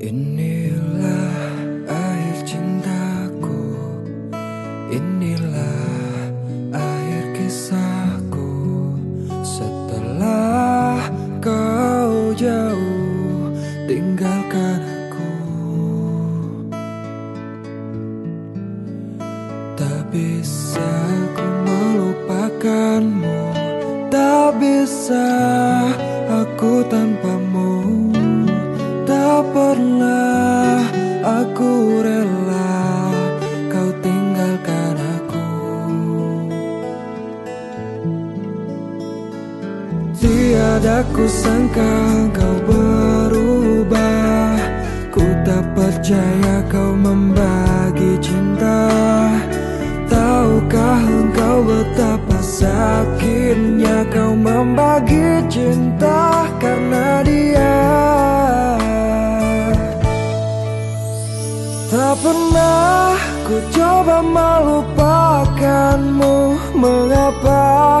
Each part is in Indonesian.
Inilah air cintaku Inilah jauh tinggalkan aku. Tak bisa ku melupakanmu Tak bisa Tiada ku sangka kau berubah. Ku tak percaya kau membagi cinta. Tahukah engkau betapa sakitnya kau membagi cinta karena dia? Tak pernah ku coba melupakanmu. Mengapa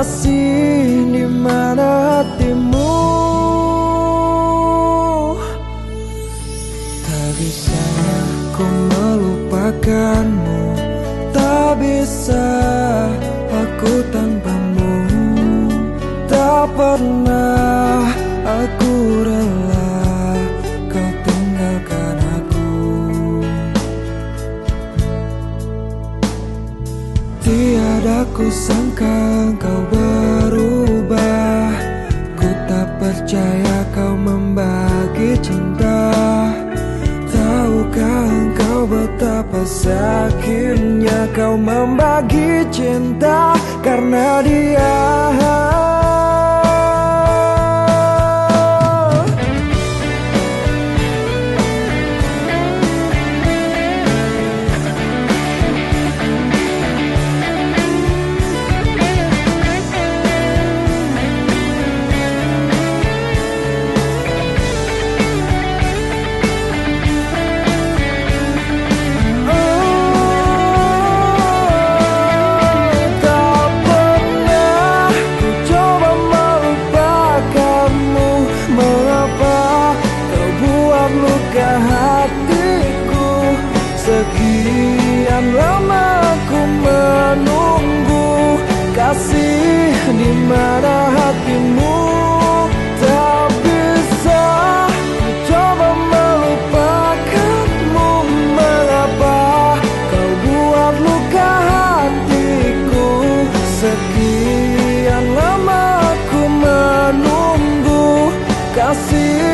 kasih di mana hatimu? Tak bisa aku melupakanmu sangka kau berubah? Ku tak percaya kau membagi cinta. Tahukah engkau betapa sakitnya kau membagi cinta? Karena dia Kasih di mana hatimu Tak bisa coba melupakanmu. Mengapa kau buat luka hatiku? Sekian lama ku menunggu Kasih